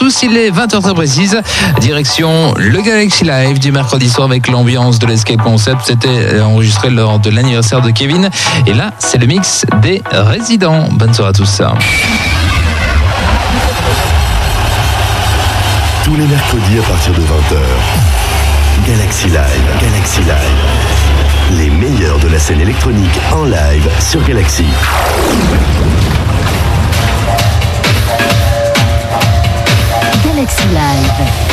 tous, il est 20h très précise. Direction le Galaxy Live du mercredi soir avec l'ambiance de l'Escape Concept. C'était enregistré lors de l'anniversaire de Kevin. Et là, c'est le mix des résidents. Bonne soirée à tous. Tous les mercredis à partir de 20h. Galaxy Live, Galaxy Live. Les meilleurs de la scène électronique en live sur Galaxy. Galaxy Live.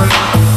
Thank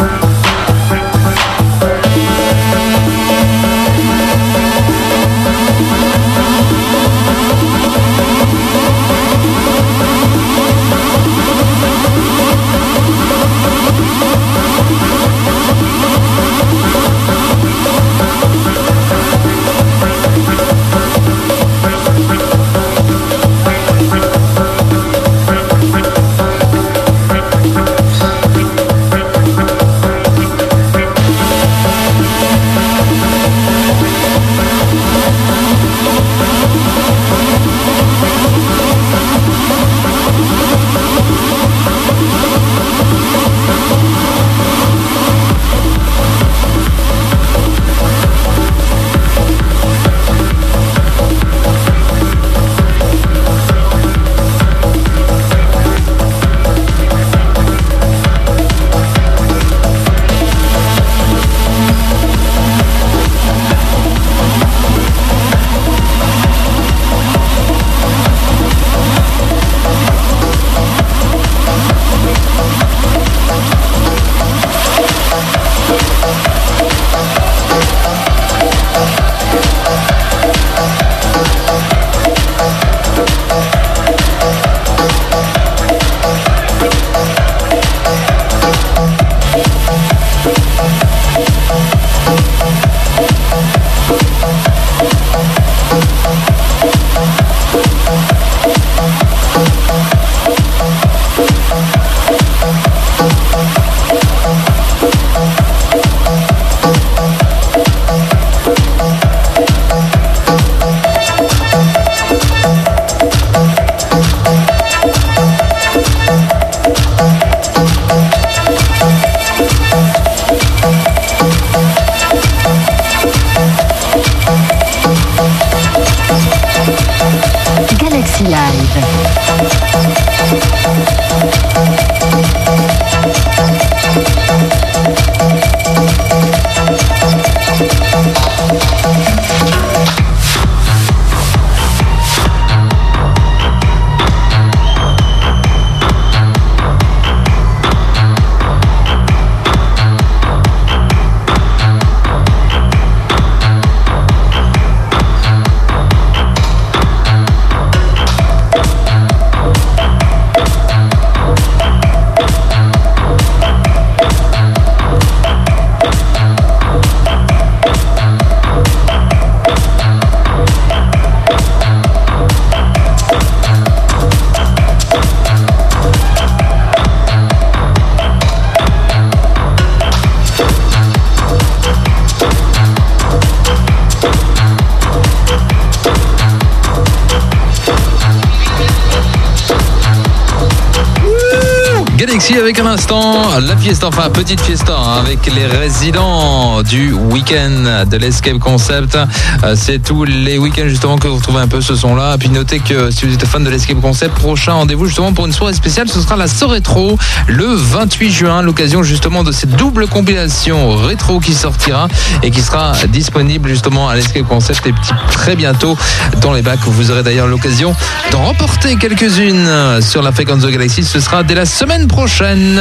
fiesta, enfin petite fiesta hein, avec les résidents du week-end de l'Escape Concept. Euh, c'est tous les week-ends justement que vous retrouvez un peu ce son-là. Puis notez que si vous êtes fan de l'Escape Concept, prochain rendez-vous justement pour une soirée spéciale, ce sera la soirée rétro le 28 juin, l'occasion justement de cette double compilation rétro qui sortira et qui sera disponible justement à l'Escape Concept et très bientôt dans les bacs. Vous aurez d'ailleurs l'occasion d'en remporter quelques-unes sur la on the Galaxy. Ce sera dès la semaine prochaine.